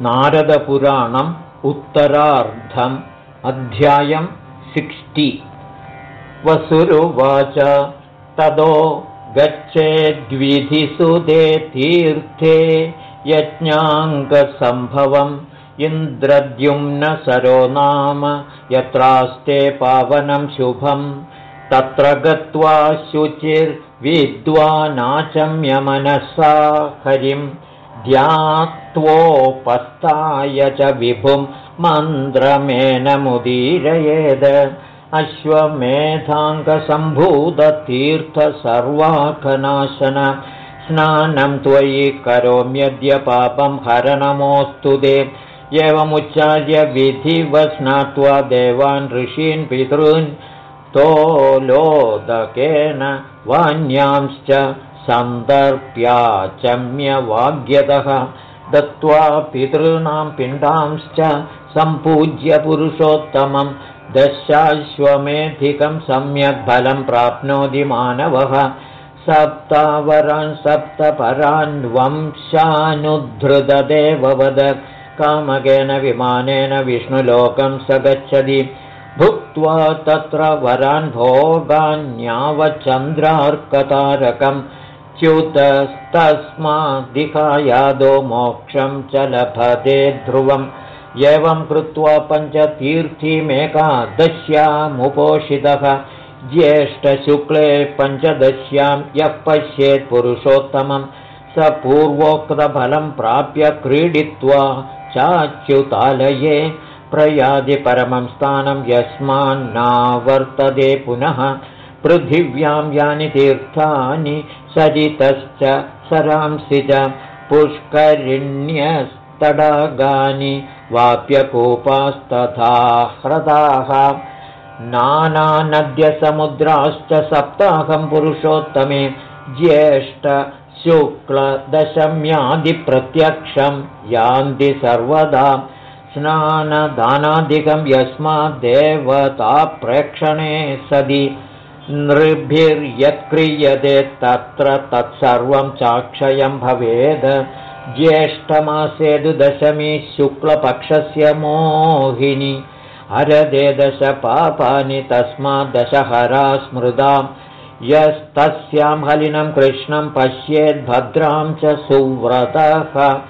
नारदपुराणम् उत्तरार्धम् अध्यायम् सिक्स्टि। वसुरुवाच तदो गच्छेद्विधिसुदे तीर्थे यज्ञाङ्गसम्भवम् इन्द्रद्युम्नसरो नाम यत्रास्ते पावनं शुभम्। तत्र गत्वा शुचिर्विद्वानाचम्यमनसा हरिम् ध्यात्वोपस्थाय च विभुं मन्द्रमेनमुदीरयेद अश्वमेधाङ्गसम्भूततीर्थसर्वाकनाशन स्नानं त्वयि करोम्यद्य पापं हरनमोऽस्तु दे। एवमुच्चार्य विधिव स्नात्वा देवान् ऋषीन् पितॄन् तोलोदकेन वान्यांश्च सन्दर्प्याचम्यवाग्यतः। दत्त्वा पितॄणां पिण्डांश्च सम्पूज्य पुरुषोत्तमं। दशाश्वमेधिकं सम्यक् फलं प्राप्नोति मानवः। सप्तावरान् सप्तपरान् वंशानुद्धृतदेववद कामकेन विमानेन विष्णुलोकं स गच्छति भुक्त्वा तत्र वरान् भोगान्यावचन्द्रार्कतारकम् च्युतस्तस्मादिकायादो मोक्षं च लभते ध्रुवम्। एवं कृत्वा पञ्चतीर्थीमेकादश्यामुपोषितः। ज्येष्ठशुक्ले पञ्चदश्यां यः पश्येत् पुरुषोत्तमं। स पूर्वोक्तफलं प्राप्य क्रीडित्वा चाच्युतालये प्रयादि परमं स्थानं यस्मान्नावर्तते पुनः। पृथिव्यां यानि तीर्थानि सरितश्च सरांसि च पुष्करिण्यस्तडागानि वाप्यकूपास्तथा ह्रदाः नानानद्यसमुद्राश्च सप्ताहं पुरुषोत्तमे ज्येष्ठशुक्लदशम्यादिप्रत्यक्षं यान्ति सर्वदा स्नानदानादिकं यस्माद्देवताप्रेक्षणे सदि नृभिर्यत्क्रियते तत्र तत्सर्वं चाक्षयं भवेद्। ज्येष्ठमासे दशमी शुक्लपक्षस्य मोहिनी। हरदे दश पापानि तस्माद्दशहरा स्मृतां। यस्तस्यां हलिनं कृष्णं पश्येद्भद्रां च सुव्रतः।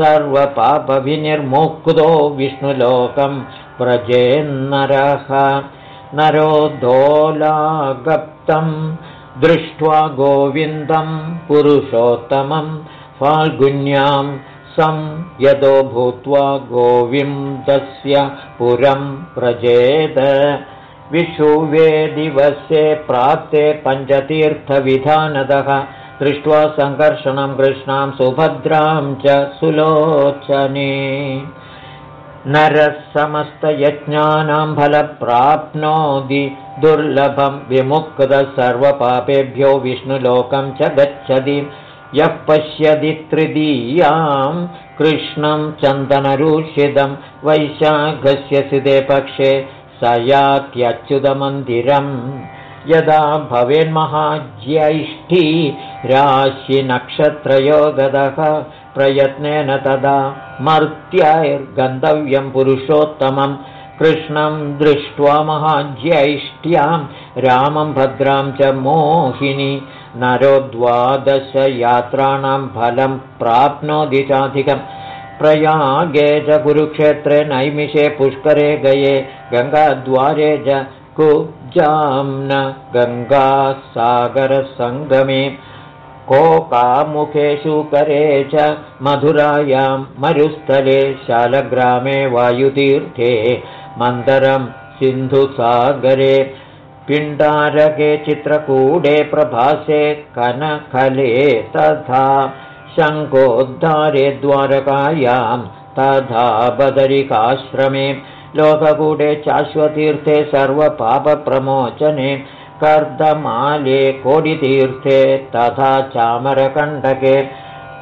सर्वपापविनिर्मुक्तो विष्णुलोकं व्रजेन्नरः नरो दोलागप्तं दृष्ट्वा गोविन्दं पुरुषोत्तमं फाल्गुन्यां सं यदो भूत्वा गोविन्दस्य पुरं व्रजेत विशुवे दिवसे प्राप्ते पञ्चतीर्थविधानदः दृष्ट्वा सङ्कर्षणं कृष्णां सुभद्रां च सुलोचने नरः समस्तयज्ञानां फलप्राप्नोति। दुर्लभं विमुक्तः सर्वपापेभ्यो विष्णुलोकं च गच्छति। यः पश्यति तृतीयां कृष्णं चन्दनरूषितं वैशाखस्य सिदे पक्षे स यात्यच्युतमन्दिरम् यदा भवेन्महाज्यैष्ठी राशिनक्षत्रयोगदः प्रयत्नेन तदा मर्त्यैर्गन्तव्यं पुरुषोत्तमं कृष्णं दृष्ट्वा महाज्यैष्ट्यां रामं भद्रां च मोहिनी नरो द्वादशयात्राणां फलं प्राप्नोति चाधिकम् प्रयागे च कुरुक्षेत्रे नैमिषे पुष्करे गये गङ्गाद्वारे च कुब्जाम्न गङ्गासागरसङ्गमे कोकामुखे शुकरे च मधुरायां मरुस्थले शालग्रामे वायुतीर्थे मन्दरं सिन्धुसागरे पिण्डारके चित्रकूडे प्रभासे कनखले तथा शङ्कोद्धारे द्वारकायां तथा बदरिकाश्रमे लोककूटे चाश्वतीर्थे सर्वपापप्रमोचने कर्दमाले कोडितीर्थे तथा चामरकण्डके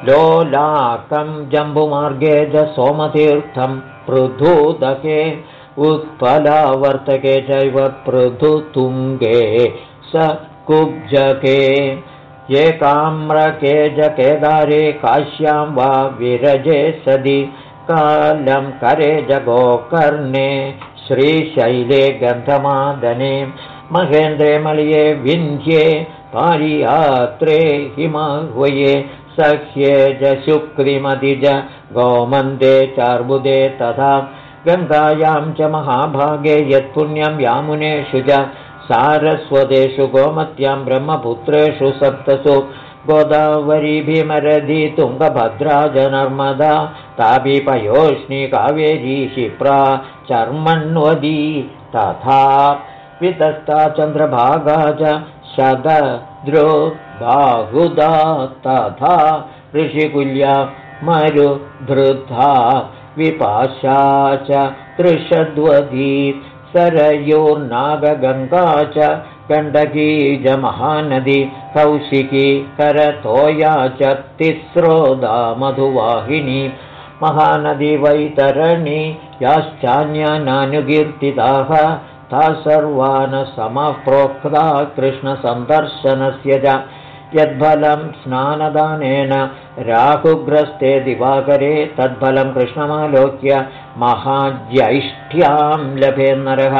लोलाकं जम्बुमार्गे च सोमतीर्थं पृथुदके उत्पलावर्तके चैव पृथुतुङ्गे स कुब्जके एकाम्रके ज केदारे काश्यां वा विरजे सदि कालं करे जगोकर्णे श्रीशैले गन्धमादने महेन्द्रे मलये विन्ध्ये पारियात्रे हिमाह्वये सह्ये च शुक्रिमतिज गोमन्दे चार्बुदे तथा गङ्गायां च महाभागे यत्पुण्यं यामुनेषु च सारस्वतेषु गोमत्यां ब्रह्मपुत्रेषु सप्तसु गोदावरी भीमरधी तुङ्गभद्रा च नर्मदा तापीपयोष्णि कावेरी क्षिप्रा चर्मण्वदी तथा वितस्ता चन्द्रभागा च शतद्रो बाहुदा तथा ऋषिकुल्या मरुधृथा विपाशा च त्रिषद्वधी सरयोर्नागगङ्गा च च महानदी कौशिकी करतोया च तिस्रोदा मधुवाहिनी महानदी वैतरणी याश्चान्यानानुकीर्तिताः ता सर्वान् समः प्रोक्ता कृष्णसन्दर्शनस्य च। यद्फलं स्नानदानेन राहुग्रस्ते दिवाकरे तद्फलं कृष्णमालोक्य महाज्यैष्ठ्यां लभेन्नरः।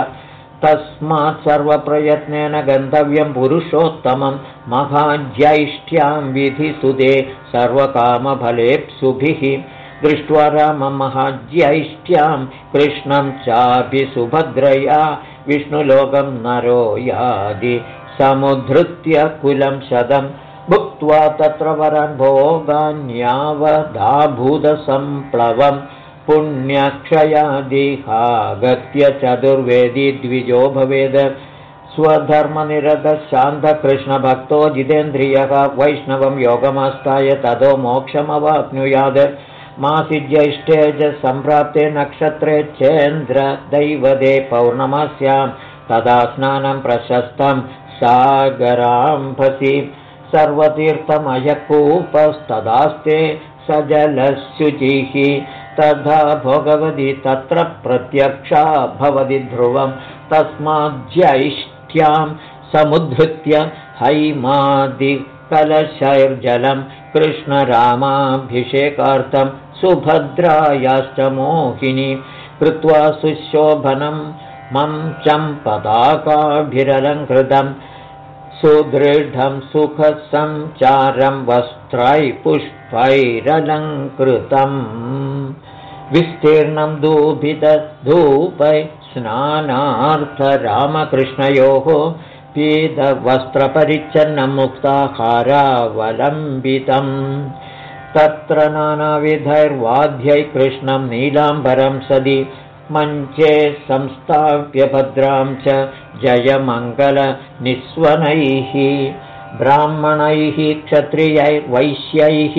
तस्मात् सर्वप्रयत्नेन गन्तव्यं पुरुषोत्तमं महाज्यैष्ठ्यां विधिसुदे सर्वकामफलेप्सुभिः दृष्ट्वा रामं महाज्यैष्ठ्यां कृष्णं चापि सुभद्रया विष्णुलोकं नरो यादि समुद्धृत्य कुलं शतं भुक्त्वा तत्र वरन् भोगान्यावधाभूतसम्प्लवम् पुण्यक्षयादिहागत्य चतुर्वेदी द्विजो भवेद्। स्वधर्मनिरतशान्तकृष्णभक्तो जितेन्द्रियः वैष्णवं योगमास्ताय ततो मोक्षमवाप्नुयात् मासि ज्यैष्ठे च सम्प्राप्ते नक्षत्रे चेन्द्रदैवदे पौर्णमास्यां तदा स्नानं प्रशस्तं सागराम्भसि सर्वतीर्थमयकूपस्तदास्ते सजलशुचिः। तथा भगवति तत्र प्रत्यक्षा भवति ध्रुवं। तस्माज्यैष्ठ्यां समुद्धृत्य हैमादिकलशैर्जलं कृष्णरामाभिषेकार्थं सुभद्रायाश्च मोहिनी कृत्वा सुशोभनं मञ्चं पताकाभिरलङ्कृतं सुदृढं सुखसञ्चारं वस्त्रै पुष्पैरलङ्कृतम् विस्तीर्णं दूभितधूपै स्नानार्थरामकृष्णयोः पीतवस्त्रपरिच्छन्नं मुक्ताहारावलम्बितम् तत्र नानाविधैर्वाद्यै कृष्णं नीलाम्बरं सदि मञ्चे संस्थाप्य भद्रां च जयमङ्गलनिस्वनैः ब्राह्मणैः क्षत्रियैर्वैश्यैः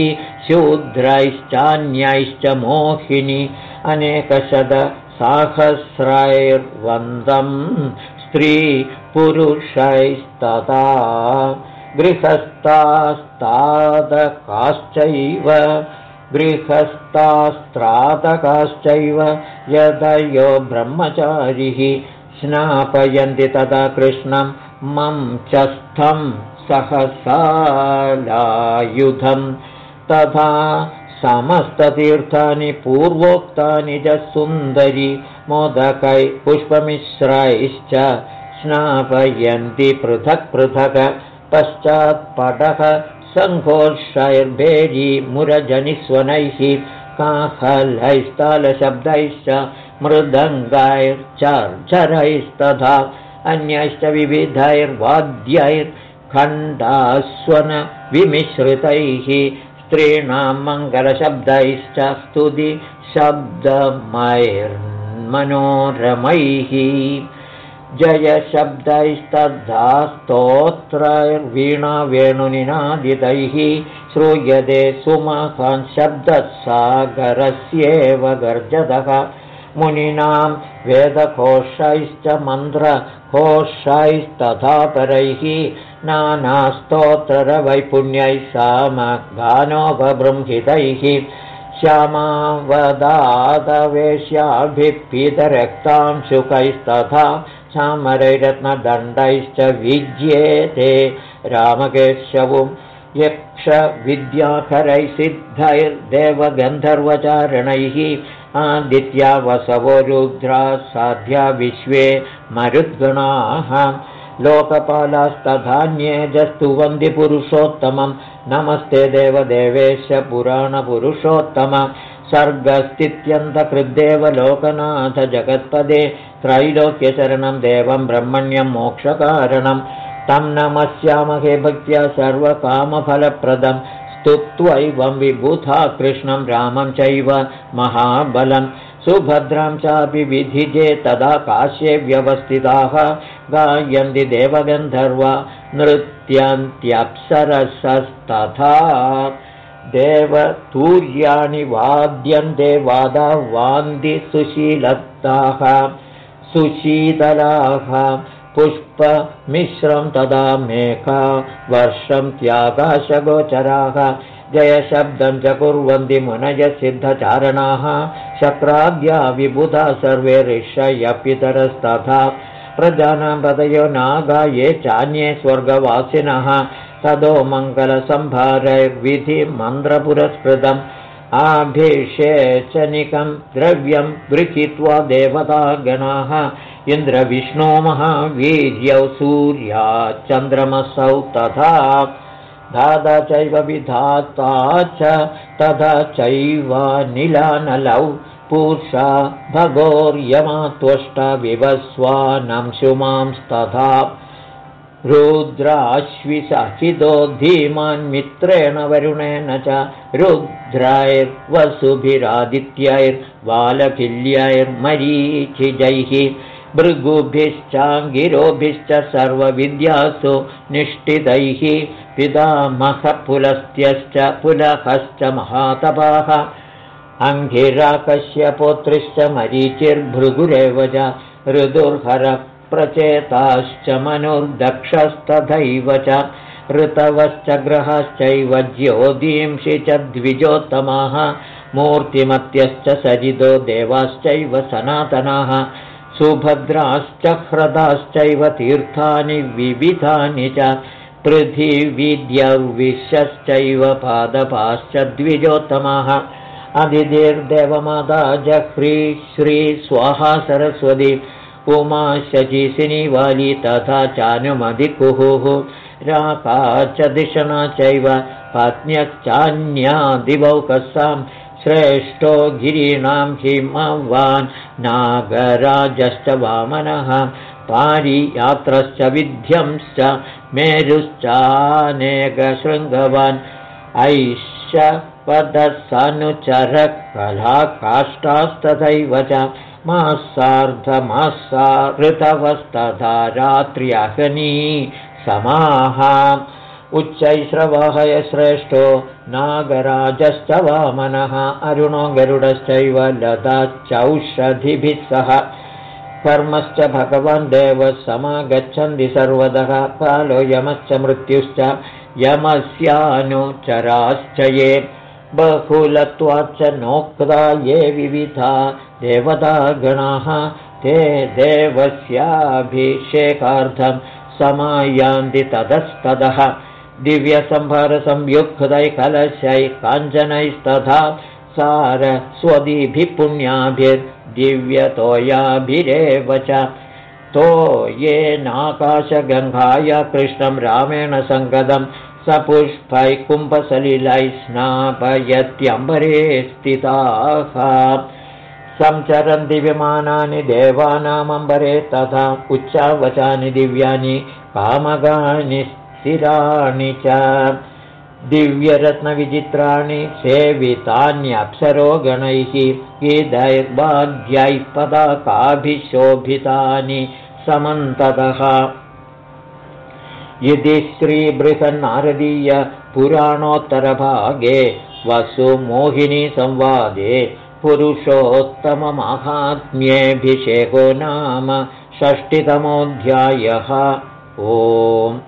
शूद्रैश्चान्यैश्च मोहिनी अनेकशतसाहस्रैर्वन्दं स्त्रीपुरुषैस्तदा गृहस्थास्तादकाश्चैव गृहस्थास्त्रातकाश्चैव यदयो ब्रह्मचारिः स्नापयन्ति तदा कृष्णं मं च सहसालायुधं। तथा समस्ततीर्थानि पूर्वोक्तानि च सुन्दरि मोदकै पुष्पमिश्रैश्च स्नापयन्ति पृथक् पृथक् पश्चात्पटः सङ्घोषैर्भेरी मुरजनिस्वनैः काहलैस्तालशब्दैश्च मृदङ्गैश्चर्चरैस्तथा अन्यैश्च विविधैर्वाद्यैर्खण्डास्वनविमिश्रितैः स्त्रीणां मङ्गलशब्दैश्च स्तुति जयशब्दैस्तद्धा स्तोत्रैर्वीणावेणुनिनादितैः श्रूयते सुमहान् शब्दसागरस्येव गर्जतः मुनिनां वेदकोशैश्च मन्त्रकोशैस्तथा परैः नानास्तोत्ररवैपुण्यैः सामगानोपबृंहितैः। श्यामावदातवेश्याभिः पीतरक्तां शुकैस्तथा चामरैरत्नदण्डैश्च विज्येते रामकेशवुं यक्षविद्याखरैः सिद्धैर्देवगन्धर्वचारणैः आदित्या वसवो रुद्रा साध्या विश्वे मरुद्गणाः लोकपालास्तधान्ये पुरुषोत्तमं नमस्ते देवदेवेश पुराणपुरुषोत्तम। सर्गस्थित्यन्तकृद्देव लोकनाथ जगत्पदे त्रैलोक्यशरणं देवं ब्रह्मण्यं मोक्षकारणं। तं नमस्यामहे भक्त्या सर्वकामफलप्रदं। स्तुत्वैवं विबुधा कृष्णं रामं चैव महाबलं। सुभद्रां चापि विधिजे तदा काश्ये व्यवस्थिताः। गायन्ति देवगन्धर्वा नृत्यन्त्यप्सरसस्तथा। देवतूर्याणि वाद्यन्ते वादा वान्ति सुशीलताः सुशीतलाः। पुष्पमिश्रं तदा मेघा वर्षं त्यागाशगोचराः। जयशब्दं च कुर्वन्ति मुनयसिद्धचारणाः। शक्राद्या विबुधा सर्वे ऋषयपितरस्तथा प्रजानां पदयो नागा ये चान्ये स्वर्गवासिनः। तदो मङ्गलसम्भारैर्विधिमन्त्रपुरस्कृतम् आभिषेचनिकं द्रव्यं गृहीत्वा देवतागणाः। इन्द्रविष्णो महावीर्यौ सूर्या चन्द्रमसौ तथा। धाता चैव विधाता च तथा चैवानिलानलौ पूषा भगोर्यमा त्वष्टा विवस्वानंशुमांस्तथा रुद्राश्विसचिदो धीमान्मित्रेण वरुणेन च रुद्रायर्वसुभिरादित्यैर्वालकिल्यैर्मरीचिजैः भृगुभिश्चाङ्गिरोभिश्च सर्वविद्यासु निष्ठितैः पितामहपुलस्त्यश्च पुलहश्च महातपाः अङ्घिराकश्यपोत्रिश्च मरीचिर्भृगुरेव च ऋदुर्हरप्रचेताश्च मनुर्दक्षस्तथैव च ऋतवश्च ग्रहश्चैव ज्योतींषि च द्विजोत्तमाः मूर्तिमत्यश्च सजितो देवाश्चैव सनातनाः सुभद्राश्च ह्रदाश्चैव तीर्थानि विविधानि च पृथिवीद्यविश्यश्चैव पादपाश्च द्विजोत्तमाः अदितिर्देवमाता जह्री श्रीस्वाहा सरस्वती उमा शचिसिनीवाली तथा चानुमधिकुहुः राका च दिशना चैव पत्न्यश्चान्यादिवौकसां श्रेष्ठो गिरीणां हिमवान् नागराजश्च वामनः पारियात्रश्च विध्यंश्च मेरुश्चानेकशृङ्गवान् ऐश्च पदसनुचरकलाकाष्ठास्तथैव च मासार्धमासा ऋतवस्तथा रात्र्यहनी समाः उच्चैश्रवहय श्रेष्ठो नागराजश्च वामनः अरुणो गरुडश्चैव लताश्चौषधिभिः सह। कर्मश्च भगवान् देवः समागच्छन्ति सर्वतः कालो यमश्च मृत्युश्च यमस्यानुचराश्च ये बहुलत्वाच्च नोक्ता ये विविधा देवतागणाः ते देवस्याभिषेकार्थं समायान्ति ततस्ततः। दिव्यसम्भारसंयुक्तैकलशै काञ्चनैस्तथा सारस्वदीभिः पुण्याभिर्दिव्यतोयाभिरेव च। तो येनाकाशगङ्गाय कृष्णं रामेण सङ्गतं स पुष्पैः कुम्भसलिलैः स्नापयत्यम्बरे स्थिताः संचरन्ति विमानानि देवानामम्बरे तथा उच्चावचानि दिव्यानि कामगानि स्थिराणि च। दिव्यरत्नविचित्राणि सेवितान्यप्सरो गणैः गीदैर्वाद्यैः पदाकाभिशोभितानि समन्ततः यदि श्रीबृहन्नारदीयपुराणोत्तरभागे वसुमोहिनीसंवादे पुरुषोत्तममाहात्म्येऽभिषेको नाम षष्टितमोऽध्यायः ओम्